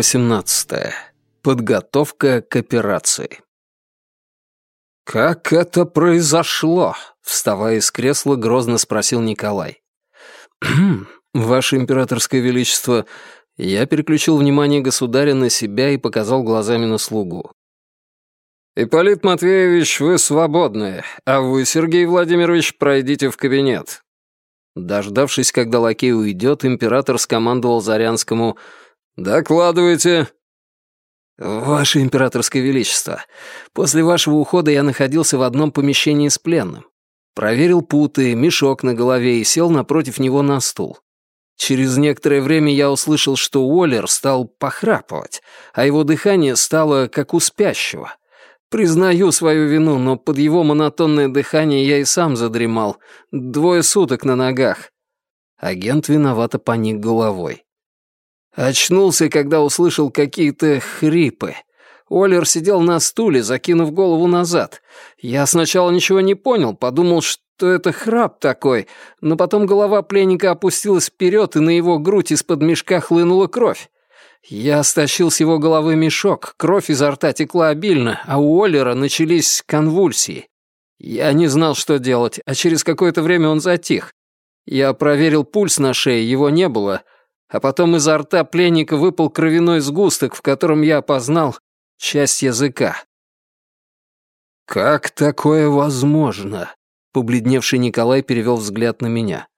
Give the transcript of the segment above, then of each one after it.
Глава 18. Подготовка к операции. «Как это произошло?» — вставая из кресла, грозно спросил Николай. «Ваше императорское величество...» Я переключил внимание государя на себя и показал глазами на слугу. «Ипполит Матвеевич, вы свободны, а вы, Сергей Владимирович, пройдите в кабинет». Дождавшись, когда лакей уйдет, император скомандовал Зарянскому «Докладывайте». «Ваше императорское величество, после вашего ухода я находился в одном помещении с пленным. Проверил путы, мешок на голове и сел напротив него на стул. Через некоторое время я услышал, что Уоллер стал похрапывать, а его дыхание стало как у спящего. Признаю свою вину, но под его монотонное дыхание я и сам задремал. Двое суток на ногах. Агент виновато поник головой. Очнулся, когда услышал какие-то хрипы. Оллер сидел на стуле, закинув голову назад. Я сначала ничего не понял, подумал, что это храп такой, но потом голова пленника опустилась вперед, и на его грудь из-под мешка хлынула кровь. Я стащил с его головы мешок, кровь изо рта текла обильно, а у Оллера начались конвульсии. Я не знал, что делать, а через какое-то время он затих. Я проверил пульс на шее, его не было — а потом изо рта пленника выпал кровяной сгусток, в котором я опознал часть языка. «Как такое возможно?» — побледневший Николай перевел взгляд на меня.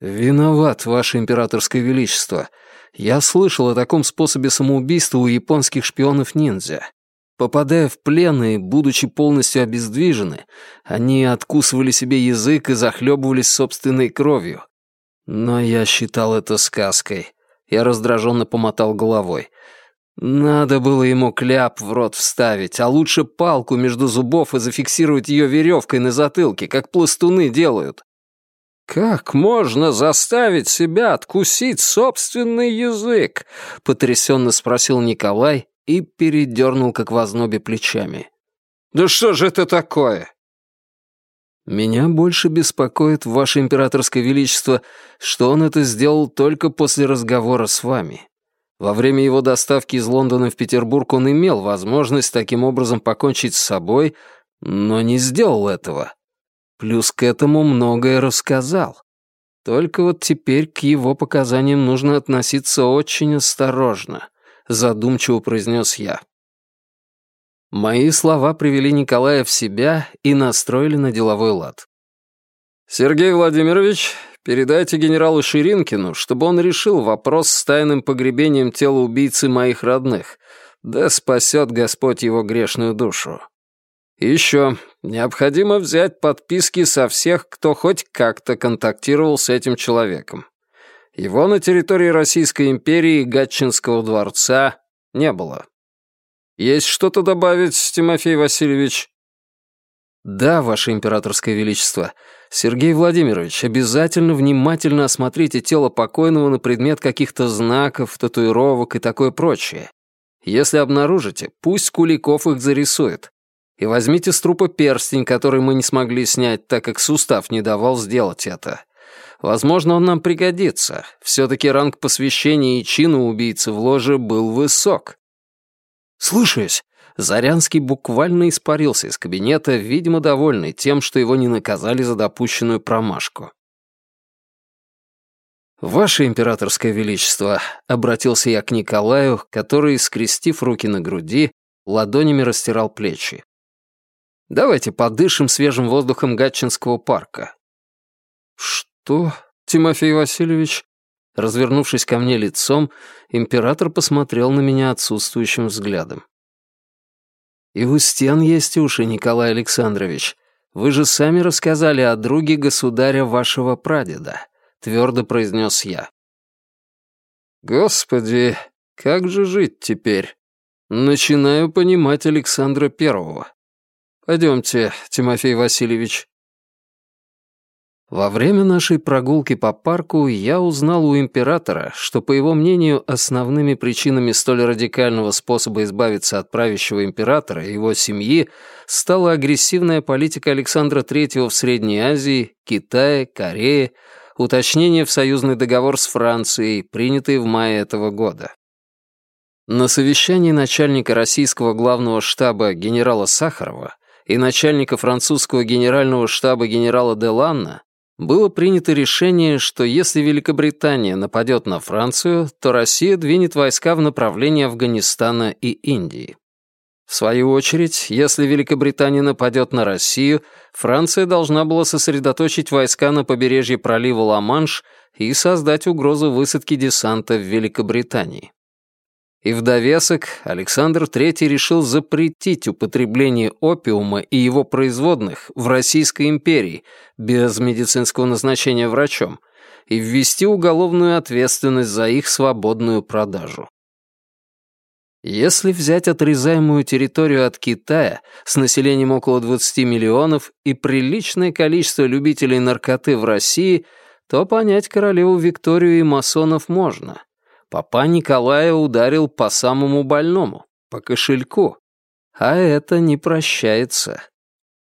«Виноват, Ваше Императорское Величество. Я слышал о таком способе самоубийства у японских шпионов-ниндзя. Попадая в плен и будучи полностью обездвижены, они откусывали себе язык и захлебывались собственной кровью. Но я считал это сказкой. Я раздраженно помотал головой. Надо было ему кляп в рот вставить, а лучше палку между зубов и зафиксировать ее веревкой на затылке, как пластуны делают. «Как можно заставить себя откусить собственный язык?» — потрясенно спросил Николай и передернул, как в ознобе, плечами. «Да что же это такое? Меня больше беспокоит, Ваше Императорское Величество, что он это сделал только после разговора с вами. Во время его доставки из Лондона в Петербург он имел возможность таким образом покончить с собой, но не сделал этого. Плюс к этому многое рассказал. Только вот теперь к его показаниям нужно относиться очень осторожно, задумчиво произнес я. Мои слова привели Николая в себя и настроили на деловой лад. «Сергей Владимирович, передайте генералу Ширинкину, чтобы он решил вопрос с тайным погребением тела убийцы моих родных. Да спасет Господь его грешную душу. Еще, необходимо взять подписки со всех, кто хоть как-то контактировал с этим человеком. Его на территории Российской империи и Гатчинского дворца не было. Есть что-то добавить, Тимофей Васильевич?» «Да, Ваше Императорское Величество. Сергей Владимирович, обязательно внимательно осмотрите тело покойного на предмет каких-то знаков, татуировок и такое прочее. Если обнаружите, пусть Куликов их зарисует. И возьмите с трупа перстень, который мы не смогли снять, так как сустав не давал сделать это. Возможно, он нам пригодится. Все-таки ранг посвящения и чину убийцы в ложе был высок. «Слушаюсь!» Зарянский буквально испарился из кабинета, видимо, довольный тем, что его не наказали за допущенную промашку. «Ваше императорское величество», — обратился я к Николаю, который, скрестив руки на груди, ладонями растирал плечи. «Давайте подышим свежим воздухом Гатчинского парка». «Что, Тимофей Васильевич?» Развернувшись ко мне лицом, император посмотрел на меня отсутствующим взглядом. «И у стен есть уши, Николай Александрович. Вы же сами рассказали о друге государя вашего прадеда», — твердо произнес я. «Господи, как же жить теперь? Начинаю понимать Александра Первого. Пойдемте, Тимофей Васильевич, во время нашей прогулки по парку я узнал у императора, что, по его мнению, основными причинами столь радикального способа избавиться от правящего императора и его семьи стала агрессивная политика Александра III в Средней Азии, Китае, Корее, уточнение в союзный договор с Францией, принятый в мае этого года. На совещании начальника российского главного штаба генерала Сахарова и начальника французского генерального штаба генерала Деланна было принято решение, что если Великобритания нападет на Францию, то Россия двинет войска в направлении Афганистана и Индии. В свою очередь, если Великобритания нападет на Россию, Франция должна была сосредоточить войска на побережье пролива Ла-Манш и создать угрозу высадки десанта в Великобритании. И в довесок Александр III решил запретить употребление опиума и его производных в Российской империи без медицинского назначения врачом и ввести уголовную ответственность за их свободную продажу. Если взять отрезаемую территорию от Китая с населением около 20 миллионов и приличное количество любителей наркоты в России, то понять королеву Викторию и масонов можно — Папа Николая ударил по самому больному, по кошельку. А это не прощается.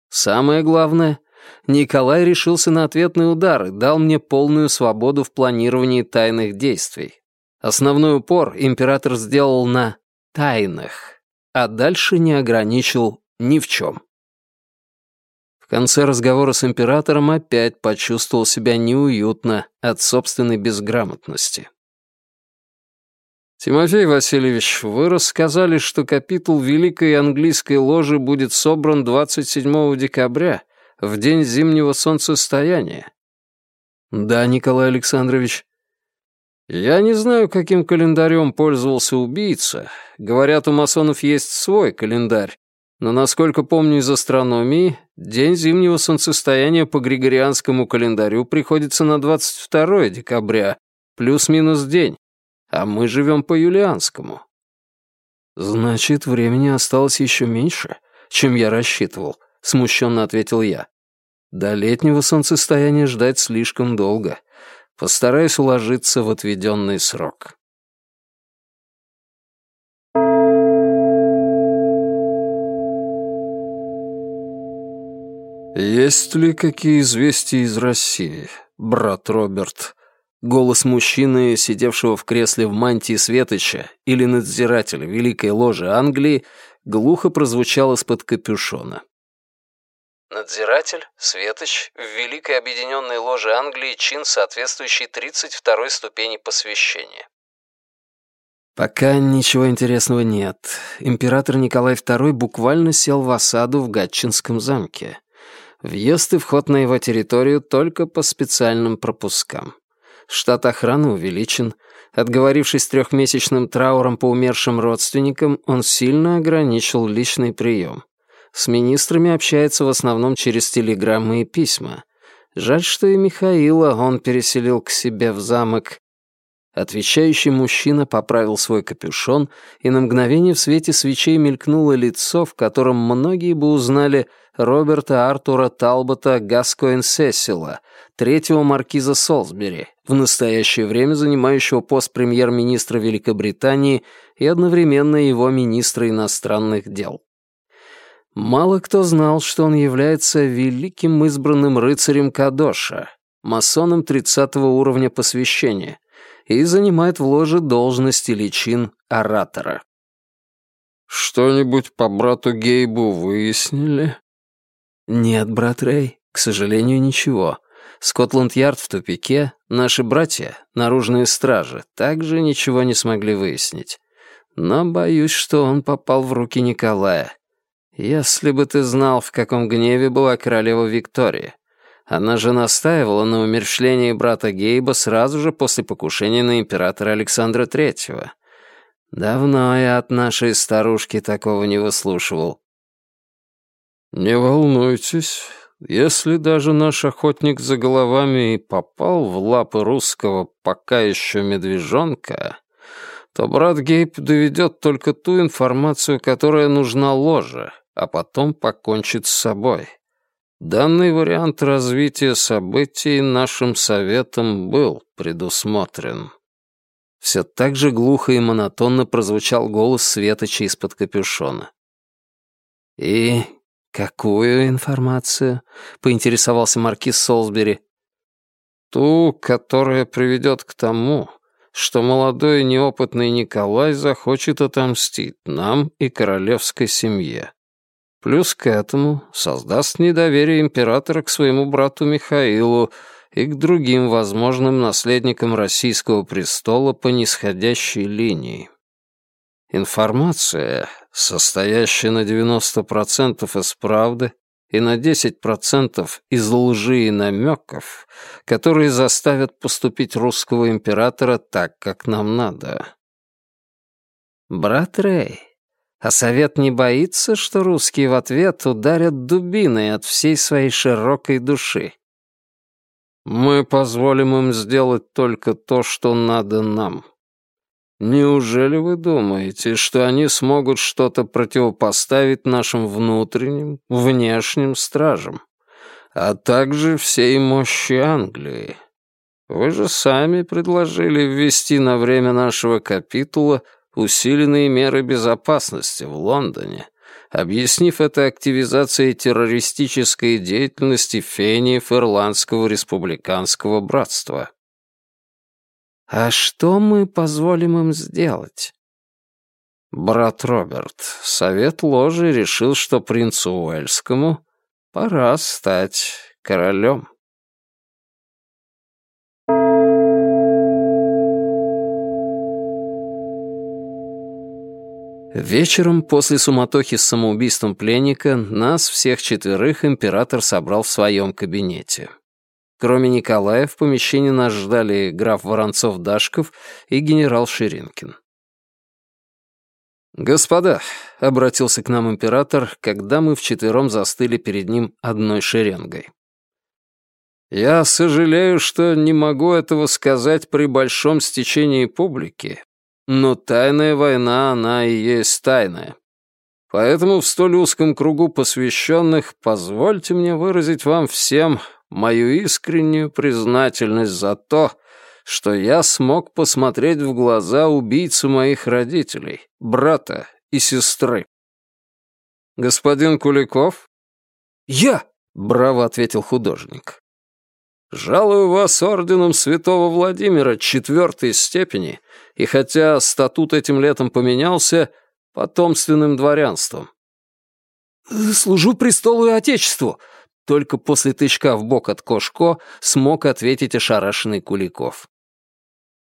Самое главное, Николай решился на ответный удар и дал мне полную свободу в планировании тайных действий. Основной упор император сделал на тайнах, а дальше не ограничил ни в чем. В конце разговора с императором опять почувствовал себя неуютно от собственной безграмотности. «Тимофей Васильевич, вы рассказали, что капитул Великой Английской Ложи будет собран 27 декабря, в день зимнего солнцестояния». «Да, Николай Александрович». «Я не знаю, каким календарем пользовался убийца. Говорят, у масонов есть свой календарь. Но, насколько помню из астрономии, день зимнего солнцестояния по григорианскому календарю приходится на 22 декабря, плюс-минус день а мы живем по юлианскому». «Значит, времени осталось еще меньше, чем я рассчитывал», — смущенно ответил я. «До летнего солнцестояния ждать слишком долго. Постараюсь уложиться в отведенный срок». «Есть ли какие известия из России, брат Роберт?» Голос мужчины, сидевшего в кресле в мантии Светоча или надзирателя Великой Ложи Англии, глухо прозвучал из-под капюшона. Надзиратель, Светоч, в Великой Объединенной Ложе Англии чин, соответствующий 32-й ступени посвящения. Пока ничего интересного нет. Император Николай II буквально сел в осаду в Гатчинском замке. Въезд и вход на его территорию только по специальным пропускам штат охраны увеличен. Отговорившись трехмесячным трауром по умершим родственникам, он сильно ограничил личный прием. С министрами общается в основном через телеграммы и письма. Жаль, что и Михаила он переселил к себе в замок. Отвечающий мужчина поправил свой капюшон, и на мгновение в свете свечей мелькнуло лицо, в котором многие бы узнали Роберта Артура Талбота Гаскоин Сесила, третьего маркиза Солсбери, в настоящее время занимающего пост премьер-министра Великобритании и одновременно его министра иностранных дел. Мало кто знал, что он является великим избранным рыцарем Кадоша, масоном 30 уровня посвящения, и занимает в ложе должность или чин оратора. «Что-нибудь по брату Гейбу выяснили?» «Нет, брат Рэй, к сожалению, ничего. Скотланд-Ярд в тупике, наши братья, наружные стражи, также ничего не смогли выяснить. Но боюсь, что он попал в руки Николая. Если бы ты знал, в каком гневе была королева Виктория. Она же настаивала на умерщвлении брата Гейба сразу же после покушения на императора Александра Третьего. Давно я от нашей старушки такого не выслушивал. «Не волнуйтесь, если даже наш охотник за головами и попал в лапы русского пока еще медвежонка, то брат Гейб доведет только ту информацию, которая нужна ложе, а потом покончит с собой. Данный вариант развития событий нашим советом был предусмотрен. Все так же глухо и монотонно прозвучал голос Светоча из-под капюшона. «И «Какую информацию?» — поинтересовался маркиз Солсбери. «Ту, которая приведет к тому, что молодой неопытный Николай захочет отомстить нам и королевской семье. Плюс к этому создаст недоверие императора к своему брату Михаилу и к другим возможным наследникам российского престола по нисходящей линии. Информация, состоящая на 90% из правды и на 10% из лжи и намеков, которые заставят поступить русского императора так, как нам надо. Брат Рэй, а совет не боится, что русские в ответ ударят дубиной от всей своей широкой души? Мы позволим им сделать только то, что надо нам. Неужели вы думаете, что они смогут что-то противопоставить нашим внутренним, внешним стражам, а также всей мощи Англии? Вы же сами предложили ввести на время нашего капитула усиленные меры безопасности в Лондоне, объяснив это активизацией террористической деятельности фениев Ирландского республиканского братства. А что мы позволим им сделать? Брат Роберт, совет ложи решил, что принцу Уэльскому пора стать королем. Вечером после суматохи с самоубийством пленника нас всех четверых император собрал в своем кабинете. Кроме Николая, в помещении нас ждали граф Воронцов-Дашков и генерал Ширинкин. «Господа», — обратился к нам император, когда мы вчетвером застыли перед ним одной шеренгой. «Я сожалею, что не могу этого сказать при большом стечении публики, но тайная война, она и есть тайная. Поэтому в столь узком кругу посвященных позвольте мне выразить вам всем мою искреннюю признательность за то, что я смог посмотреть в глаза убийцу моих родителей, брата и сестры. «Господин Куликов?» «Я!» — браво ответил художник. «Жалую вас орденом святого Владимира четвертой степени и хотя статут этим летом поменялся, потомственным дворянством. «Служу престолу и отечеству», — только после тычка в бок от Кошко смог ответить ошарашенный Куликов.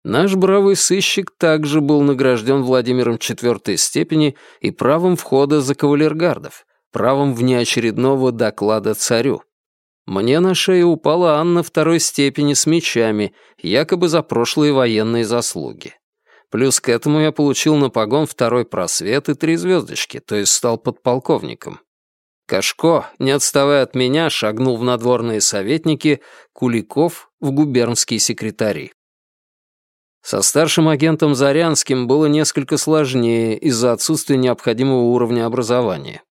Наш бравый сыщик также был награжден Владимиром четвертой степени и правом входа за кавалергардов, правом внеочередного доклада царю. Мне на шею упала Анна второй степени с мечами, якобы за прошлые военные заслуги. Плюс к этому я получил на погон второй просвет и три звездочки, то есть стал подполковником. Кашко, не отставая от меня, шагнул в надворные советники, Куликов — в губернские секретари. Со старшим агентом Зарянским было несколько сложнее из-за отсутствия необходимого уровня образования.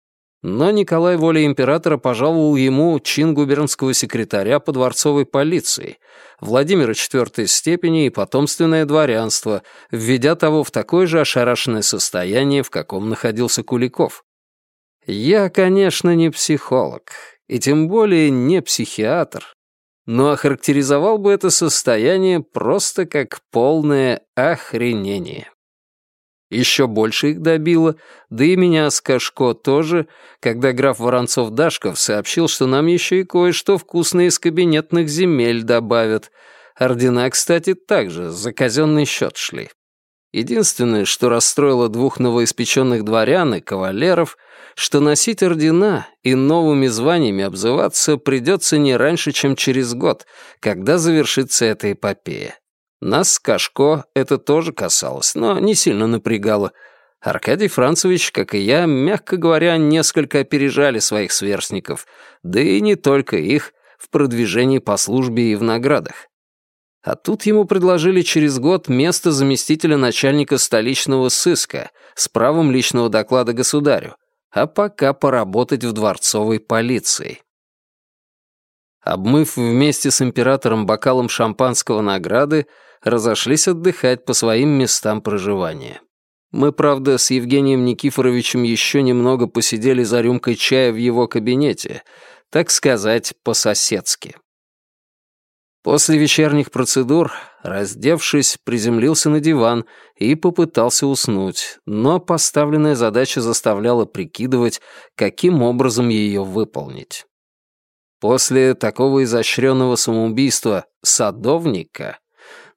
Но Николай волей императора пожаловал ему чин губернского секретаря по дворцовой полиции, Владимира четвертой степени и потомственное дворянство, введя того в такое же ошарашенное состояние, в каком находился Куликов. Я, конечно, не психолог, и тем более не психиатр, но охарактеризовал бы это состояние просто как полное охренение. Еще больше их добило, да и меня с Кашко тоже, когда граф Воронцов-Дашков сообщил, что нам еще и кое-что вкусное из кабинетных земель добавят. Ордена, кстати, также за казенный счет шли. Единственное, что расстроило двух новоиспеченных дворян и кавалеров, что носить ордена и новыми званиями обзываться придется не раньше, чем через год, когда завершится эта эпопея. Нас с Кашко это тоже касалось, но не сильно напрягало. Аркадий Францевич, как и я, мягко говоря, несколько опережали своих сверстников, да и не только их, в продвижении по службе и в наградах. А тут ему предложили через год место заместителя начальника столичного сыска с правом личного доклада государю, а пока поработать в дворцовой полиции. Обмыв вместе с императором бокалом шампанского награды, разошлись отдыхать по своим местам проживания. Мы, правда, с Евгением Никифоровичем еще немного посидели за рюмкой чая в его кабинете, так сказать, по-соседски. После вечерних процедур, раздевшись, приземлился на диван и попытался уснуть, но поставленная задача заставляла прикидывать, каким образом ее выполнить. После такого изощренного самоубийства садовника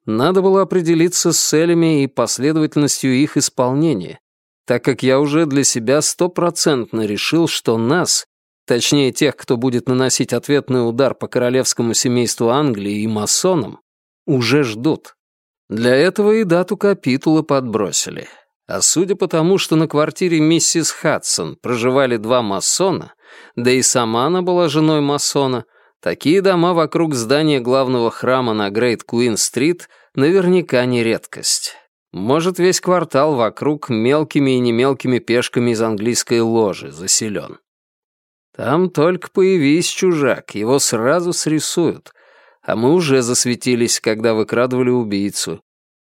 надо было определиться с целями и последовательностью их исполнения, так как я уже для себя стопроцентно решил, что нас, точнее тех, кто будет наносить ответный удар по королевскому семейству Англии и масонам, уже ждут. Для этого и дату капитула подбросили. А судя по тому, что на квартире миссис Хадсон проживали два масона, да и сама она была женой масона, такие дома вокруг здания главного храма на Грейт Куин-стрит наверняка не редкость. Может, весь квартал вокруг мелкими и немелкими пешками из английской ложи заселен. Там только появись чужак, его сразу срисуют. А мы уже засветились, когда выкрадывали убийцу.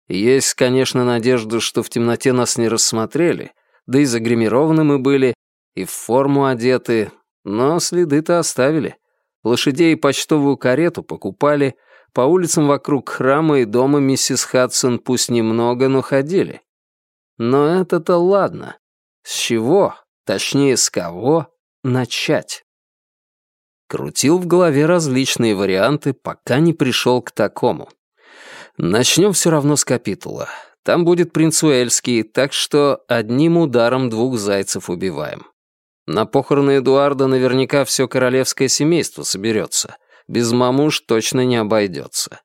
Есть, конечно, надежда, что в темноте нас не рассмотрели, да и загримированы мы были, и в форму одеты, но следы-то оставили. Лошадей и почтовую карету покупали, по улицам вокруг храма и дома миссис Хадсон пусть немного, но ходили. Но это-то ладно. С чего, точнее, с кого начать? Крутил в голове различные варианты, пока не пришел к такому. Начнем все равно с капитула. Там будет принц Уэльский, так что одним ударом двух зайцев убиваем. На похороны Эдуарда наверняка все королевское семейство соберется. Без мамуш точно не обойдется.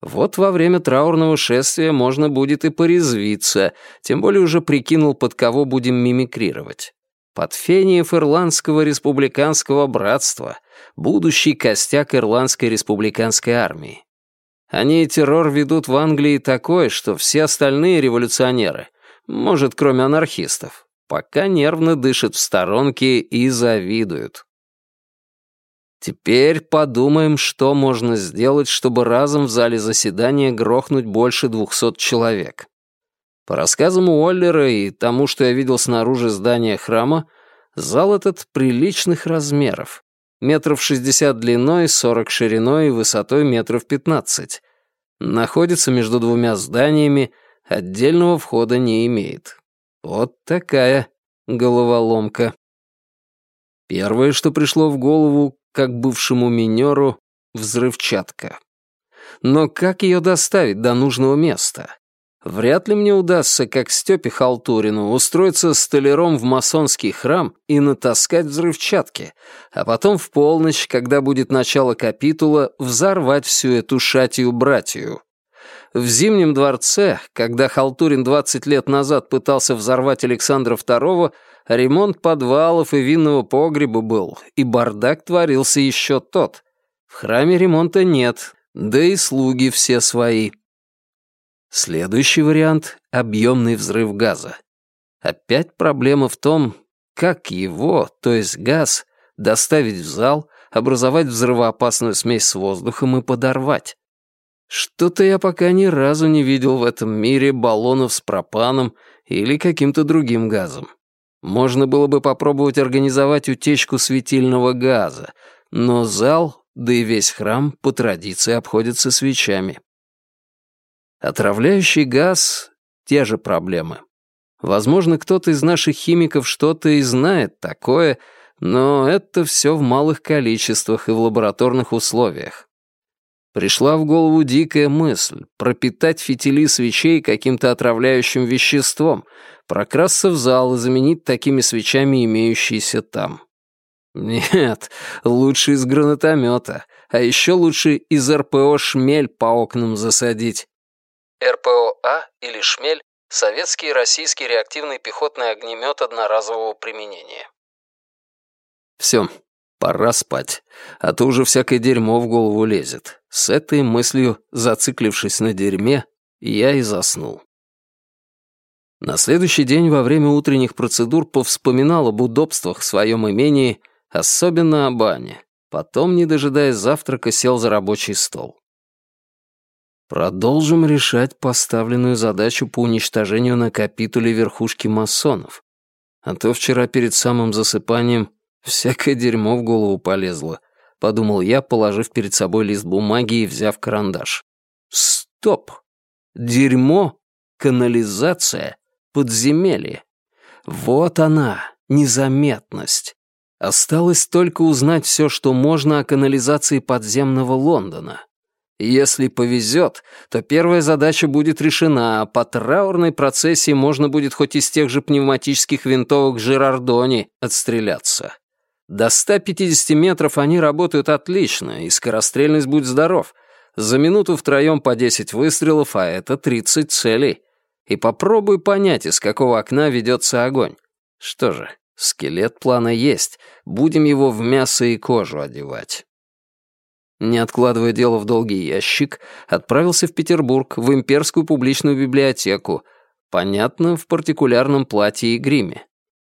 Вот во время траурного шествия можно будет и порезвиться, тем более уже прикинул, под кого будем мимикрировать под фениев Ирландского республиканского братства, будущий костяк Ирландской республиканской армии. Они террор ведут в Англии такой, что все остальные революционеры, может, кроме анархистов, пока нервно дышат в сторонке и завидуют. Теперь подумаем, что можно сделать, чтобы разом в зале заседания грохнуть больше двухсот человек. По рассказам Уоллера и тому, что я видел снаружи здания храма, зал этот приличных размеров. Метров шестьдесят длиной, сорок шириной и высотой метров пятнадцать. Находится между двумя зданиями, отдельного входа не имеет. Вот такая головоломка. Первое, что пришло в голову, как бывшему минеру, взрывчатка. Но как ее доставить до нужного места? Вряд ли мне удастся, как Степе Халтурину, устроиться столяром в масонский храм и натаскать взрывчатки, а потом в полночь, когда будет начало капитула, взорвать всю эту шатию-братью. В Зимнем дворце, когда Халтурин 20 лет назад пытался взорвать Александра II, ремонт подвалов и винного погреба был, и бардак творился еще тот. В храме ремонта нет, да и слуги все свои. Следующий вариант — объемный взрыв газа. Опять проблема в том, как его, то есть газ, доставить в зал, образовать взрывоопасную смесь с воздухом и подорвать. Что-то я пока ни разу не видел в этом мире баллонов с пропаном или каким-то другим газом. Можно было бы попробовать организовать утечку светильного газа, но зал, да и весь храм по традиции обходятся свечами. Отравляющий газ — те же проблемы. Возможно, кто-то из наших химиков что-то и знает такое, но это все в малых количествах и в лабораторных условиях. Пришла в голову дикая мысль — пропитать фитили свечей каким-то отравляющим веществом, прокрасться в зал и заменить такими свечами имеющиеся там. Нет, лучше из гранатомета, а еще лучше из РПО шмель по окнам засадить. РПОА или «Шмель» — советский и российский реактивный пехотный огнемет одноразового применения. Все, пора спать, а то уже всякое дерьмо в голову лезет. С этой мыслью, зациклившись на дерьме, я и заснул. На следующий день во время утренних процедур повспоминал об удобствах в своем имении, особенно о бане. Потом, не дожидаясь завтрака, сел за рабочий стол. Продолжим решать поставленную задачу по уничтожению на капитуле верхушки масонов. А то вчера перед самым засыпанием всякое дерьмо в голову полезло. — подумал я, положив перед собой лист бумаги и взяв карандаш. «Стоп! Дерьмо, канализация, подземелье. Вот она, незаметность. Осталось только узнать все, что можно о канализации подземного Лондона. Если повезет, то первая задача будет решена, а по траурной процессии можно будет хоть из тех же пневматических винтовок Жирардони отстреляться. До 150 метров они работают отлично, и скорострельность будет здоров. За минуту втроем по 10 выстрелов, а это 30 целей. И попробуй понять, из какого окна ведется огонь. Что же, скелет плана есть, будем его в мясо и кожу одевать. Не откладывая дело в долгий ящик, отправился в Петербург, в имперскую публичную библиотеку, понятно, в партикулярном платье и гриме.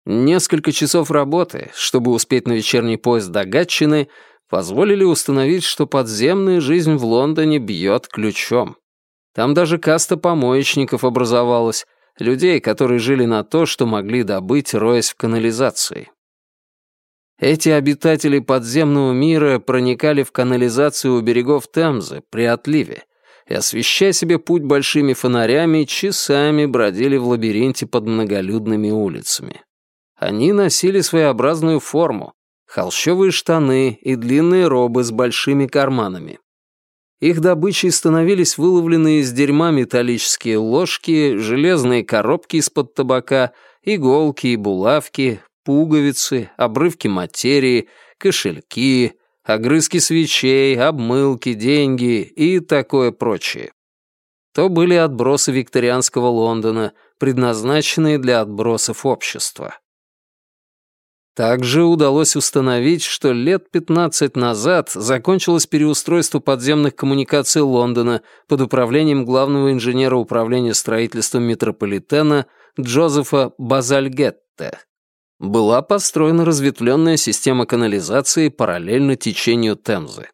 Несколько часов работы, чтобы успеть на вечерний поезд до Гатчины, позволили установить, что подземная жизнь в Лондоне бьет ключом. Там даже каста помоечников образовалась, людей, которые жили на то, что могли добыть, роясь в канализации. Эти обитатели подземного мира проникали в канализацию у берегов Темзы при отливе и, освещая себе путь большими фонарями, часами бродили в лабиринте под многолюдными улицами. Они носили своеобразную форму, холщовые штаны и длинные робы с большими карманами. Их добычей становились выловленные из дерьма металлические ложки, железные коробки из-под табака, иголки и булавки, пуговицы, обрывки материи, кошельки, огрызки свечей, обмылки, деньги и такое прочее. То были отбросы викторианского Лондона, предназначенные для отбросов общества. Также удалось установить, что лет 15 назад закончилось переустройство подземных коммуникаций Лондона под управлением главного инженера управления строительством метрополитена Джозефа Базальгетте. Была построена разветвленная система канализации параллельно течению Темзы.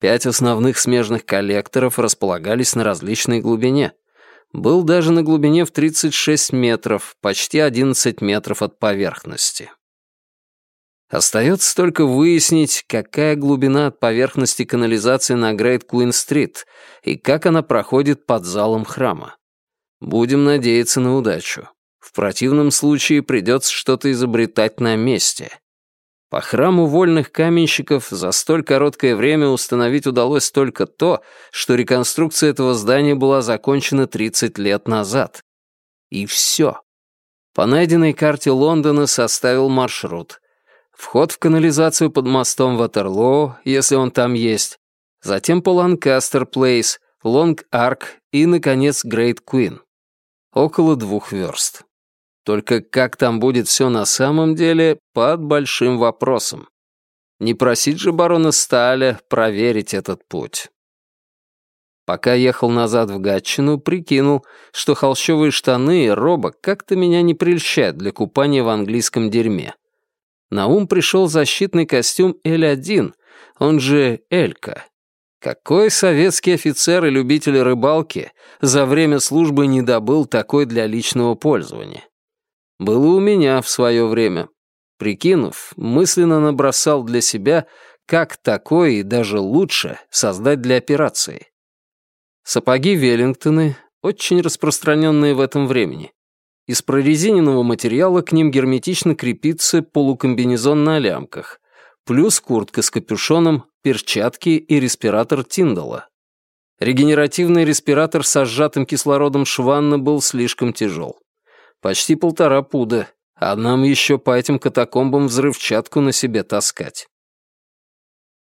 Пять основных смежных коллекторов располагались на различной глубине. Был даже на глубине в 36 метров, почти 11 метров от поверхности. Остается только выяснить, какая глубина от поверхности канализации на Грейт Куин-стрит и как она проходит под залом храма. Будем надеяться на удачу. В противном случае придется что-то изобретать на месте. По храму вольных каменщиков за столь короткое время установить удалось только то, что реконструкция этого здания была закончена 30 лет назад. И все. По найденной карте Лондона составил маршрут — Вход в канализацию под мостом Ватерлоо, если он там есть. Затем по Ланкастер Плейс, Лонг Арк и, наконец, Грейт Куин. Около двух верст. Только как там будет все на самом деле, под большим вопросом. Не просить же барона Сталя проверить этот путь. Пока ехал назад в Гатчину, прикинул, что холщовые штаны и роба как-то меня не прельщают для купания в английском дерьме. На ум пришел защитный костюм Л-1, он же Элька. Какой советский офицер и любитель рыбалки за время службы не добыл такой для личного пользования? Было у меня в свое время. Прикинув, мысленно набросал для себя, как такое и даже лучше создать для операции. Сапоги Веллингтоны, очень распространенные в этом времени. Из прорезиненного материала к ним герметично крепится полукомбинезон на лямках, плюс куртка с капюшоном, перчатки и респиратор Тиндала. Регенеративный респиратор со сжатым кислородом Шванна был слишком тяжел. Почти полтора пуда, а нам еще по этим катакомбам взрывчатку на себе таскать.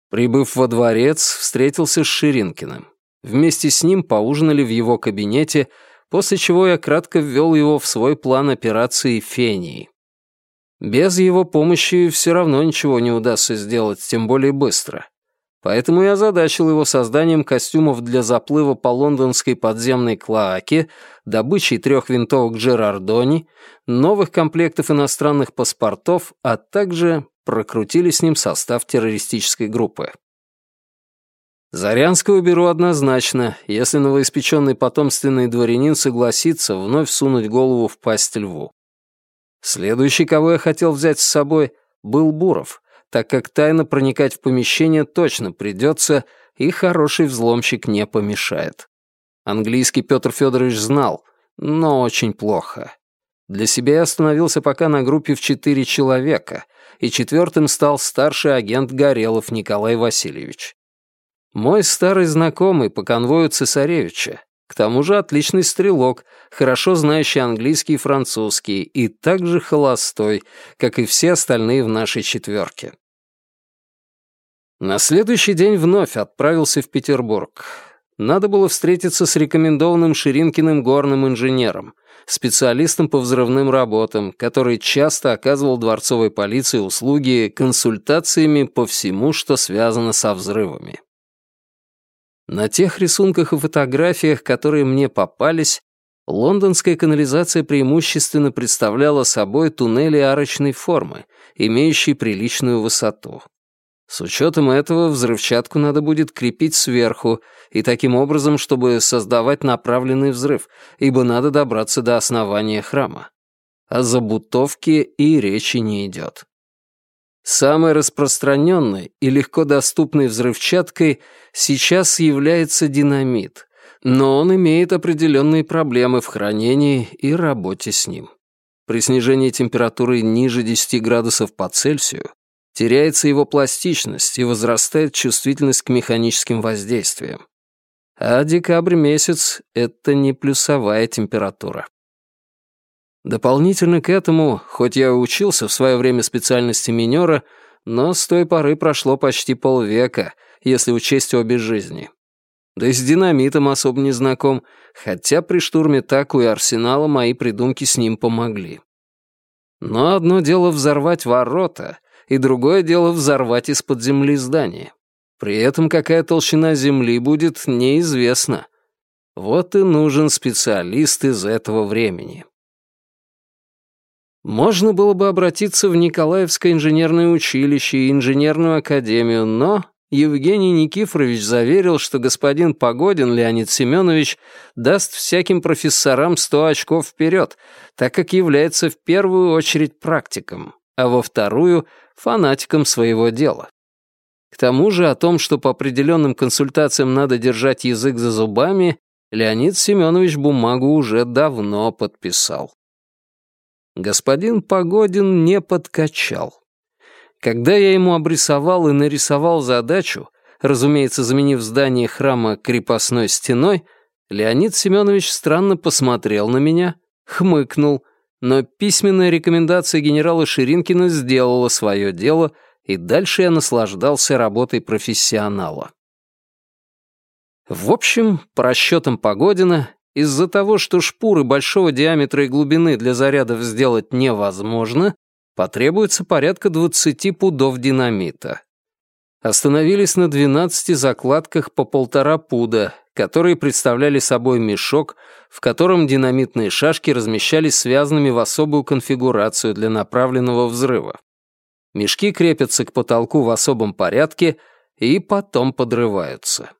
Прибыв во дворец, встретился с Ширинкиным. Вместе с ним поужинали в его кабинете, после чего я кратко ввел его в свой план операции «Фении». Без его помощи все равно ничего не удастся сделать, тем более быстро. Поэтому я озадачил его созданием костюмов для заплыва по лондонской подземной клоаке, добычей трех винтовок Джерардони, новых комплектов иностранных паспортов, а также прокрутили с ним состав террористической группы. Зарянского беру однозначно, если новоиспеченный потомственный дворянин согласится вновь сунуть голову в пасть льву. Следующий, кого я хотел взять с собой, был Буров, так как тайно проникать в помещение точно придется, и хороший взломщик не помешает. Английский Петр Федорович знал, но очень плохо. Для себя я остановился пока на группе в четыре человека, и четвертым стал старший агент Горелов Николай Васильевич. Мой старый знакомый по конвою цесаревича, к тому же отличный стрелок, хорошо знающий английский и французский, и также холостой, как и все остальные в нашей четверке. На следующий день вновь отправился в Петербург. Надо было встретиться с рекомендованным Ширинкиным горным инженером, специалистом по взрывным работам, который часто оказывал дворцовой полиции услуги консультациями по всему, что связано со взрывами. На тех рисунках и фотографиях, которые мне попались, лондонская канализация преимущественно представляла собой туннели арочной формы, имеющие приличную высоту. С учетом этого взрывчатку надо будет крепить сверху и таким образом, чтобы создавать направленный взрыв, ибо надо добраться до основания храма. О забутовке и речи не идет. Самой распространенной и легко доступной взрывчаткой сейчас является динамит, но он имеет определенные проблемы в хранении и работе с ним. При снижении температуры ниже 10 градусов по Цельсию теряется его пластичность и возрастает чувствительность к механическим воздействиям. А декабрь месяц — это не плюсовая температура. Дополнительно к этому, хоть я и учился в свое время специальности минера, но с той поры прошло почти полвека, если учесть обе жизни. Да и с динамитом особо не знаком, хотя при штурме Таку и Арсенала мои придумки с ним помогли. Но одно дело взорвать ворота, и другое дело взорвать из-под земли здание. При этом какая толщина земли будет, неизвестно. Вот и нужен специалист из этого времени. Можно было бы обратиться в Николаевское инженерное училище и инженерную академию, но Евгений Никифорович заверил, что господин Погодин Леонид Семенович даст всяким профессорам сто очков вперед, так как является в первую очередь практиком, а во вторую — фанатиком своего дела. К тому же о том, что по определенным консультациям надо держать язык за зубами, Леонид Семенович бумагу уже давно подписал господин Погодин не подкачал. Когда я ему обрисовал и нарисовал задачу, разумеется, заменив здание храма крепостной стеной, Леонид Семенович странно посмотрел на меня, хмыкнул, но письменная рекомендация генерала Ширинкина сделала свое дело, и дальше я наслаждался работой профессионала. В общем, по расчетам Погодина, из-за того, что шпуры большого диаметра и глубины для зарядов сделать невозможно, потребуется порядка 20 пудов динамита. Остановились на 12 закладках по полтора пуда, которые представляли собой мешок, в котором динамитные шашки размещались связанными в особую конфигурацию для направленного взрыва. Мешки крепятся к потолку в особом порядке и потом подрываются.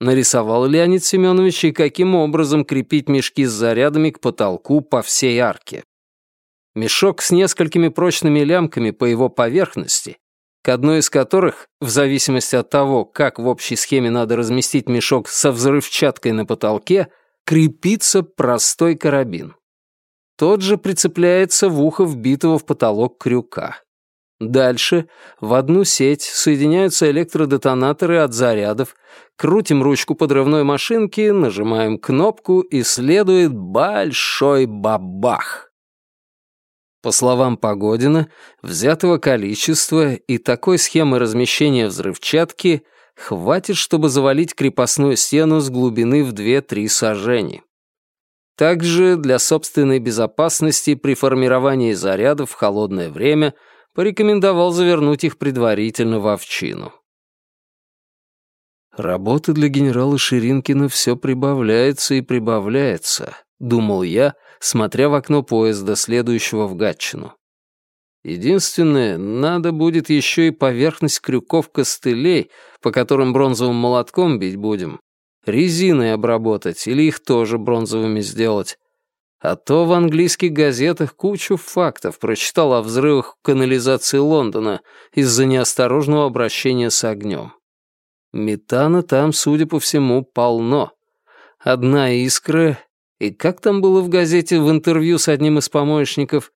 Нарисовал Леонид Семенович и каким образом крепить мешки с зарядами к потолку по всей арке. Мешок с несколькими прочными лямками по его поверхности, к одной из которых, в зависимости от того, как в общей схеме надо разместить мешок со взрывчаткой на потолке, крепится простой карабин. Тот же прицепляется в ухо вбитого в потолок крюка. Дальше в одну сеть соединяются электродетонаторы от зарядов, крутим ручку подрывной машинки, нажимаем кнопку и следует большой бабах. По словам Погодина, взятого количества и такой схемы размещения взрывчатки хватит, чтобы завалить крепостную стену с глубины в 2-3 сажени. Также для собственной безопасности при формировании зарядов в холодное время – порекомендовал завернуть их предварительно в овчину. «Работы для генерала Ширинкина все прибавляется и прибавляется», — думал я, смотря в окно поезда, следующего в Гатчину. Единственное, надо будет еще и поверхность крюков костылей, по которым бронзовым молотком бить будем, резиной обработать или их тоже бронзовыми сделать. А то в английских газетах кучу фактов прочитал о взрывах канализации Лондона из-за неосторожного обращения с огнем. Метана там, судя по всему, полно. Одна искра, и как там было в газете в интервью с одним из помощников?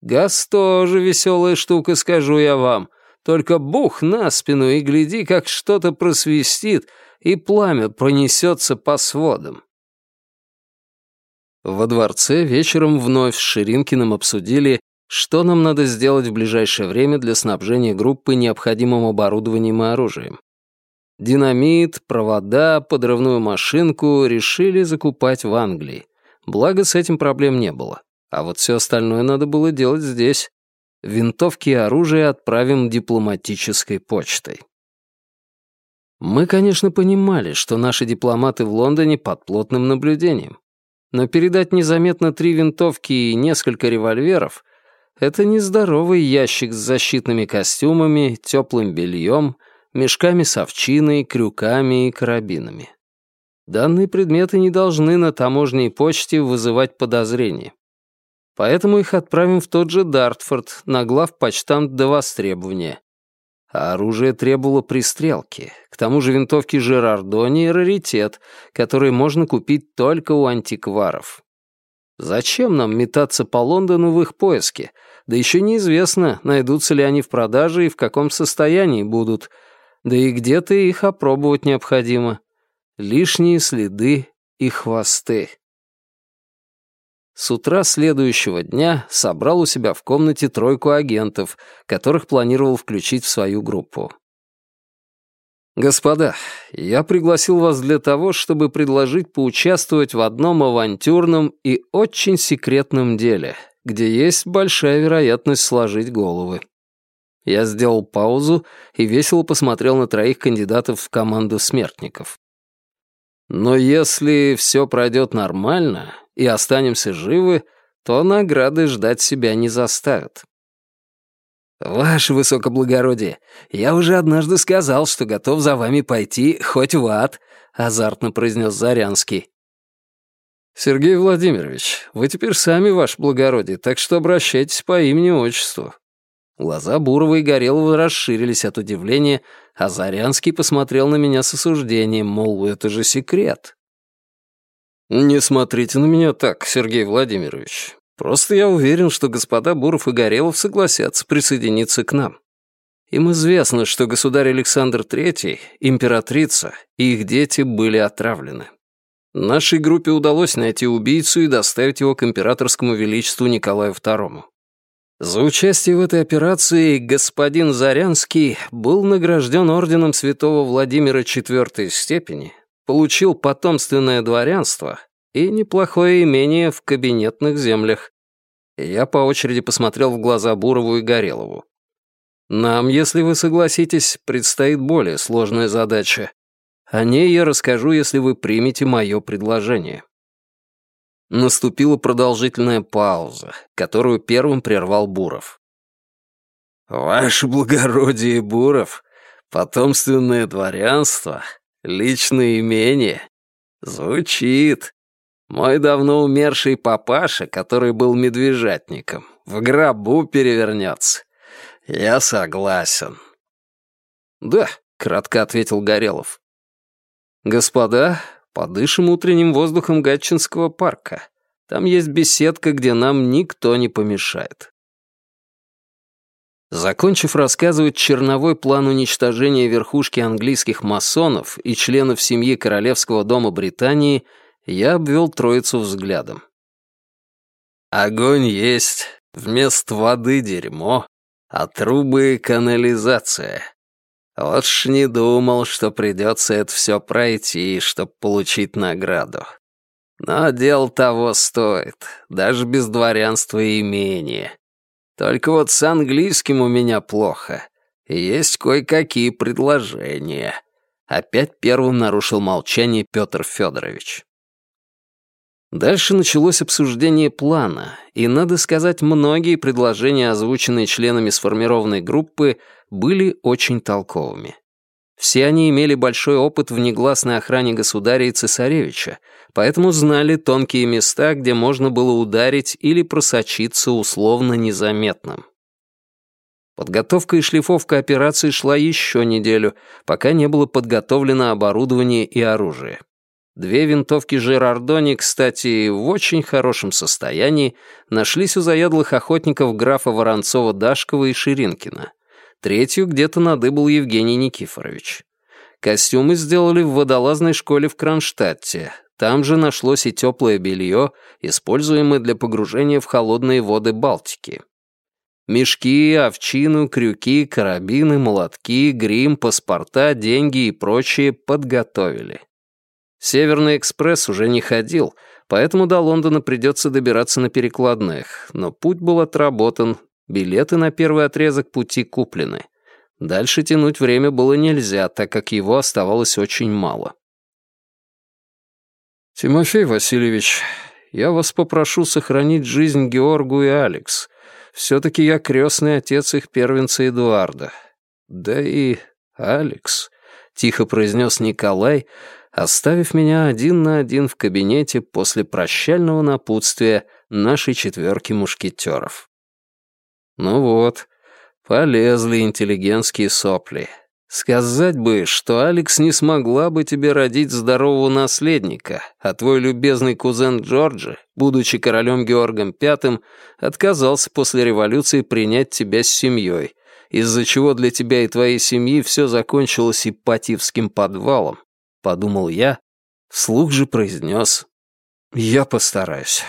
Газ тоже веселая штука, скажу я вам. Только бух на спину и гляди, как что-то просвистит, и пламя пронесется по сводам. Во дворце вечером вновь с Ширинкиным обсудили, что нам надо сделать в ближайшее время для снабжения группы необходимым оборудованием и оружием. Динамит, провода, подрывную машинку решили закупать в Англии. Благо, с этим проблем не было. А вот все остальное надо было делать здесь. Винтовки и оружие отправим дипломатической почтой. Мы, конечно, понимали, что наши дипломаты в Лондоне под плотным наблюдением. Но передать незаметно три винтовки и несколько револьверов — это нездоровый ящик с защитными костюмами, теплым бельем, мешками с овчиной, крюками и карабинами. Данные предметы не должны на таможне почте вызывать подозрений. Поэтому их отправим в тот же Дартфорд, на главпочтамт до востребования. А оружие требовало пристрелки. К тому же винтовки Жерардони — раритет, который можно купить только у антикваров. Зачем нам метаться по Лондону в их поиске? Да еще неизвестно, найдутся ли они в продаже и в каком состоянии будут. Да и где-то их опробовать необходимо. Лишние следы и хвосты. С утра следующего дня собрал у себя в комнате тройку агентов, которых планировал включить в свою группу. «Господа, я пригласил вас для того, чтобы предложить поучаствовать в одном авантюрном и очень секретном деле, где есть большая вероятность сложить головы». Я сделал паузу и весело посмотрел на троих кандидатов в команду смертников. Но если все пройдет нормально, и останемся живы, то награды ждать себя не заставят. «Ваше высокоблагородие, я уже однажды сказал, что готов за вами пойти хоть в ад», — азартно произнес Зарянский. «Сергей Владимирович, вы теперь сами ваше благородие, так что обращайтесь по имени-отчеству». Глаза Бурова и Горелого расширились от удивления, а Зарянский посмотрел на меня с осуждением, мол, это же секрет. «Не смотрите на меня так, Сергей Владимирович. Просто я уверен, что господа Буров и Горелов согласятся присоединиться к нам. Им известно, что государь Александр III, императрица и их дети были отравлены. Нашей группе удалось найти убийцу и доставить его к императорскому величеству Николаю II. За участие в этой операции господин Зарянский был награжден орденом святого Владимира IV степени получил потомственное дворянство и неплохое имение в кабинетных землях. я по очереди посмотрел в глаза Бурову и Горелову. Нам, если вы согласитесь, предстоит более сложная задача. О ней я расскажу, если вы примете мое предложение. Наступила продолжительная пауза, которую первым прервал Буров. «Ваше благородие, Буров, потомственное дворянство Личное имение? Звучит. Мой давно умерший папаша, который был медвежатником, в гробу перевернется. Я согласен. Да, кратко ответил Горелов. Господа, подышим утренним воздухом Гатчинского парка. Там есть беседка, где нам никто не помешает. Закончив рассказывать черновой план уничтожения верхушки английских масонов и членов семьи Королевского дома Британии, я обвел троицу взглядом. Огонь есть, вместо воды дерьмо, а трубы — канализация. Вот ж не думал, что придется это все пройти, чтобы получить награду. Но дело того стоит, даже без дворянства и имения. Только вот с английским у меня плохо. есть кое-какие предложения. Опять первым нарушил молчание Петр Федорович. Дальше началось обсуждение плана, и, надо сказать, многие предложения, озвученные членами сформированной группы, были очень толковыми. Все они имели большой опыт в негласной охране государя и цесаревича, поэтому знали тонкие места, где можно было ударить или просочиться условно незаметным. Подготовка и шлифовка операции шла еще неделю, пока не было подготовлено оборудование и оружие. Две винтовки Жерардони, кстати, в очень хорошем состоянии, нашлись у заядлых охотников графа Воронцова-Дашкова и Ширинкина. Третью где-то надыбал Евгений Никифорович. Костюмы сделали в водолазной школе в Кронштадте. Там же нашлось и теплое белье, используемое для погружения в холодные воды Балтики. Мешки, овчину, крюки, карабины, молотки, грим, паспорта, деньги и прочее подготовили. Северный экспресс уже не ходил, поэтому до Лондона придется добираться на перекладных, но путь был отработан, билеты на первый отрезок пути куплены. Дальше тянуть время было нельзя, так как его оставалось очень мало. «Тимофей Васильевич, я вас попрошу сохранить жизнь Георгу и Алекс. Все-таки я крестный отец их первенца Эдуарда. Да и Алекс», — тихо произнес Николай, оставив меня один на один в кабинете после прощального напутствия нашей четверки мушкетеров. Ну вот, полезли интеллигентские сопли. Сказать бы, что Алекс не смогла бы тебе родить здорового наследника, а твой любезный кузен Джорджи, будучи королем Георгом V, отказался после революции принять тебя с семьей, из-за чего для тебя и твоей семьи все закончилось ипатьевским подвалом, подумал я, вслух же произнес «Я постараюсь».